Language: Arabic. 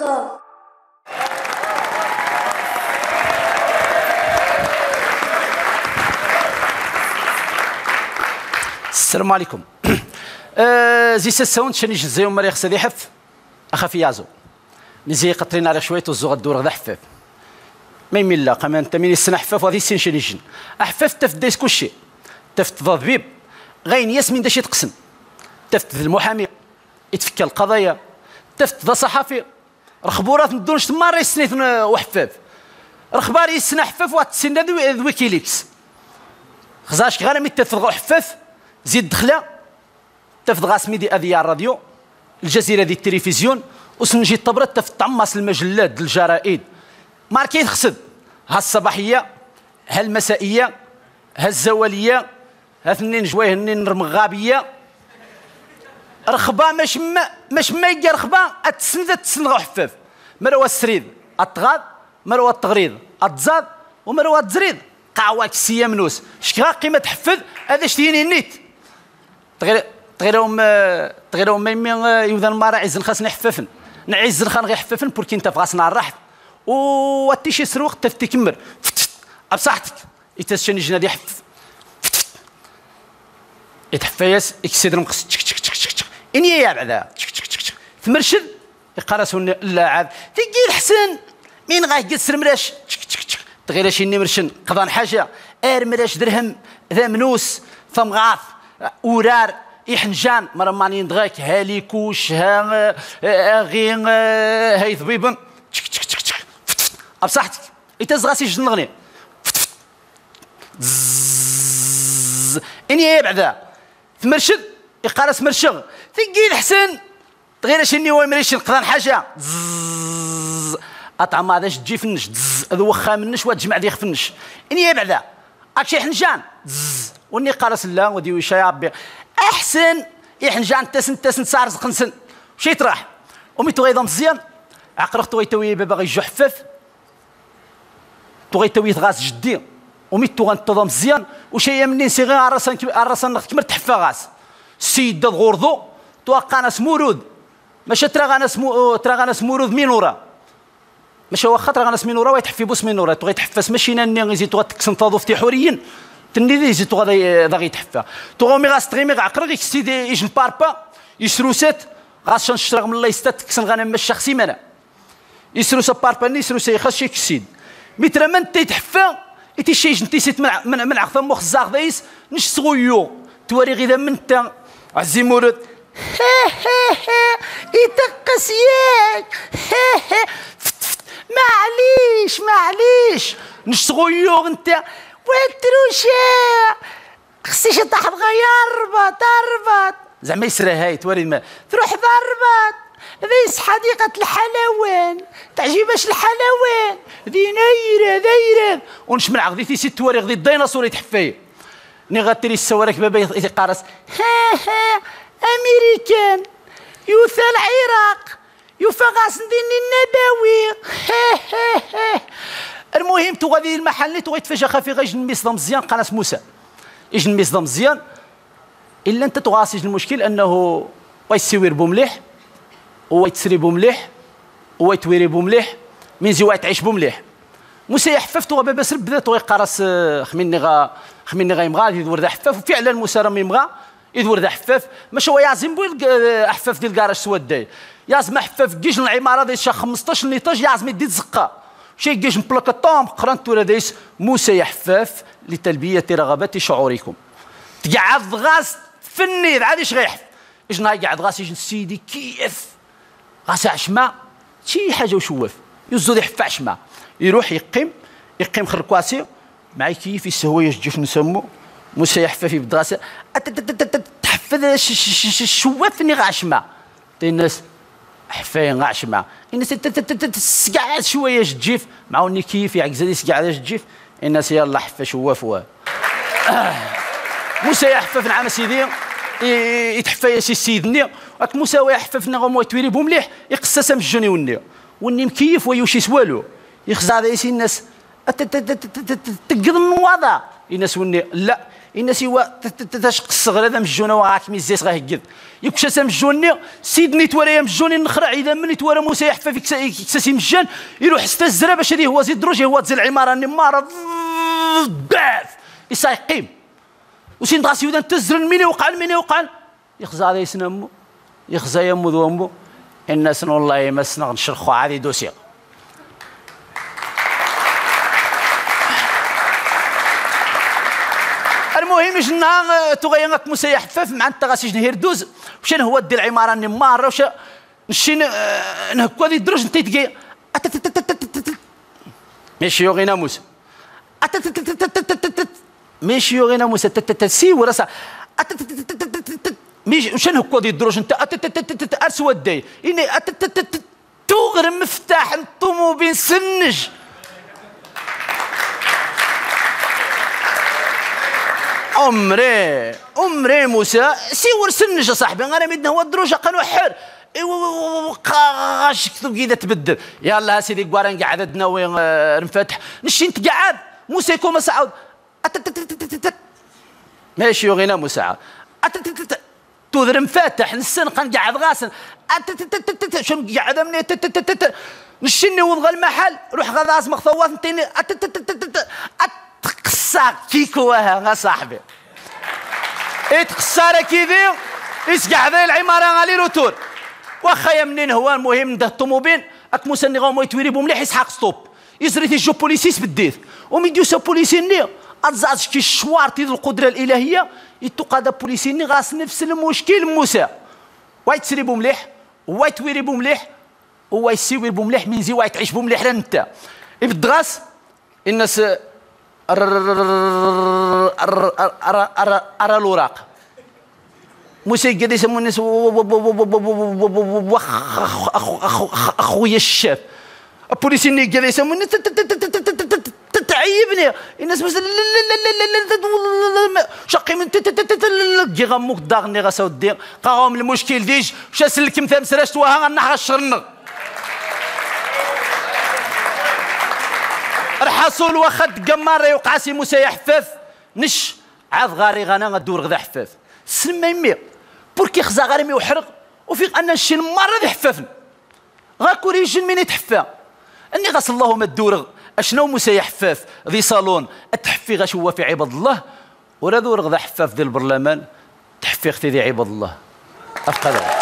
كا السلام عليكم. آه، زي ساون شني جزيهم مريخ سدي حف. اخافي يازو. نزي قطرين على شوية وزو غدور غدا حفاف. ما يميل لا قام أنت من السنة حفاف وهذه السن شني جن. أحفاف تفديس كل شيء تفت ضبيب. غين ياسمين داش يتقسم. تفت المحامي. يتفكى القضايا. تفت ذا صحفي رخبورات ندونش تما راه سنيت وحفاف. رخبار يسنا حفاف واحد السنة ذو ويكيليكس خزاش غير مي تفضغ حفاف زيد دخلة. تفضغ اسمي دي اذياء الراديو الجزيرة دي التلفزيون وسنجي الطبرة تفتعمص المجلات الجرائد. ماركين خسد ها الصباحية ها المسائية ها الزوالية ها ثنين جوايه ثنين رمغابية. رخبة مش ما مش ما يجي رخبه اتسند تسند حفاف. مروى السريد الطغاد مروى التغريد التزاد ومروى التزريد. قعواك السيامنوس شكرا قيمة حفظ هذا شتيني نيت. تغير تغيرهم تغيرهم ميمي يوذن مارا عزن خاص نحففن نعز الخان غير حففن بوركي انت فغاسنا الراحت و شي سروق تفتي كمر بصحتك يتسشني جنادي حفف يتحفيس يكسيد المقص إني يا بعدا. تشك تشك تشك تمرشد. يقرسون لا عاد. تيجي الحسن مين غاه يقصر مراش تشك تشك تشك. تغير شي مرشن قضان حاجة. إر مراش درهم. ذا منوس. فمغاث ورار يحنجان مرة ماني ندغاك هالي كوش. ها غي هاي ضبيبن تشك تشك تشك تشك. بصحتك يتزغاسي جن نغني إني يا بعدا. تمرشد. يقارس مرشغ تقي الحسن غير شني هو مريش نقدر حاجة. أطعم هذا تجي فنش. هذا وخا منش وتجمع دي خفنش. إني بعدا. اكشي حنجان. وني قارس لا ودي ويشا يا ربي. أحسن. يحنجان تسن تسن صار قنسن شي تراح. ومي تغيض مزيان عقرق توي توي بابا يجحفف توي توي غاس جدي. ومي تو غنتظم مزيان وشي منين سي غير عرسان عرسان كمر تحفا غاس. السيد غورضو توقع ناس مورود ماشي ترى غانا سمو ترى غانا سمورود مينورا. ماشي واخا ترى غانا سمينورا ويتحفي بوس مينورا. تغي تحفس ماشي ناني غيزي تو تكسن تاضو في حوريين تني دي زي تو غا يتحفى تو مي غاس تغي مي عقرق يكسيدي يجن باربا يسروسات. غاس نشرغ من الله يستات تكسن غانا مش شخصي مانا. يسروس باربا ني يسروس يخش شي كسيد مي ترى من تيتحفى إتي شي جنتي سيت من من عقفا مخ زاغ نش صغيو تواري غير من تا. عزي مورد يتقس ياك. معليش معليش. نش صغيو انت وتروشا خصيش تحت يربط اربط زعما يسرى هاي توري ما تروح ضربط. ذيس حديقة الحلوان. تعجبش الحلوان. ذي نيرة ذيرة. ونشمل عقدي في ست وريق ذي الديناصور يتحفي. ني غاتري السوارك بابا ها ها أمريكان يوثى العراق يفغاس دين النبوي. ها ها ها المهم تو غادي المحل تو غيتفاجا في غيجن ميس مزيان قناص موسى. يجن ميس مزيان. إلا أنت تغاسي المشكل أنه ويسيوير بو مليح ويتسري بو مليح ويتويري بو مليح من زي تعيش بو مليح. موسى يحفف تو بابا سرب بدات ويقارس خميني غا خميني غا يمغا ذا حفاف وفعلا موسى راه يمغا يدور ذا حفاف ماشي هو يعزم بو حفاف ديال الكراج سواد يازم حفاف كيش العمارة ديال 15 نيطاج يازم يدي زقة. شي كيش مبلاكطوم قرنت ولا ديس موسى يحفاف لتلبية رغبات شعوركم. تقعد غاس فني عاد إيش غيحف؟ إيش قاعد غاس سيدي كيف؟ غاس عشماء شي حاجة وشواف. يزود يحفى عشماء يروح يقيم يقيم خركواسي معي كيف يسوي يجيش نسمو. موسى يحفى في بدراسه تحفظ الشواف اللي غاشمه الناس حفاين غاشمه الناس تسقع شوية جيف معاوني كيف يعكز لي سقع جيف الناس يلا حفى شواف و موسى يحفى في العام سيدي. يتحفى سي سيدني. راك موسى يحفى في نغم ويتويري بو مليح يقصص الجوني وني. وني مكيف ويوشي سوالو. يخزع هذا الناس. تقض من وضع الناس وني لا. الناس هو تشق الصغر هذا مجونا وغاك ميزيس غاهكد يكشا سامجوني سيدني تواري مجوني نخرع إذا مني تواري موسى يحفى فيك كساسي مجان يروح ستا الزرا باش هو زيد دروج هو تزل العمارة نماره باف يسايقيم وسين غاسي ودا تزرن مين يوقع مين يوقع يخزى هذا يسنمو يخزى يمو ذومو الناس والله يمسنا نشرخوا عادي دوسيغ المهم جنا تغيرت موسى يحفف مع انت غاسي جنهير دوز وشان هو دي العماره نمار وش نشي نهكو هذه الدروج انت تقي ماشي يوغينا موسى ماشي يوغينا موسى سي وراسا ميش وشان هكو هذه الدروج انت اسود داي اني تغرم مفتاح الطوموبيل سنج عمري عمري موسى سيور سنج صاحبي انا مدنا هو الدروجه قالوا حر قاش كتب كذا تبدل يلا سيدي قوارن قاعد ناوي نفتح نشي انت قاعد موسى يكون مسعود ماشي يغينا مساعد تذر مفاتح نسن قن قاعد غاسن شنو قاعد مني نشني وضغ المحل روح غاز مخطوات نتيني تقصى كيكوها صاحبي. اتقصى كيفي اسقع ذي العمارة غالي روتور واخا منين هو المهم ده الطوموبيل؟ اك مسني غاو يتويري بومليح يسحق ستوب. يزري جو بوليسيس بالديث وميديو سا بوليسيني اتزاز كي الشوار تيد القدرة الإلهية يتقاد بوليسيني غاس نفس المشكل موسى. وايت تسري بومليح وايت تويري بومليح وايت سيوي بومليح من زي وايت تعيش بومليح لانتا الدغاس الناس موسى قد يسمون الناس أخويا الشاب البوليسي اللي قد يسمون الناس تعيبني الناس مثلا شقي من كي غموك داغني غاسا ودي قاهم المشكل ديج شاس لكم ثام سراش توها غنحا الشرنغ رحصول واخد قمار يوقع سي موسى يحفف نش عاد غاري غانا غدور غدا حفاف سلم يمي بوركي خزا غاري مي وحرق. وفي أن الشي المره ذي حفافن غاكو ريجن من يتحفى. إني غاس اللهم الدور أشنو موسى يحفاف ذي صالون. التحفي غاش هو في عباد الله. ولا دور غدا حفاف ذي البرلمان. تحفي أختي ذي عباد الله. أفقد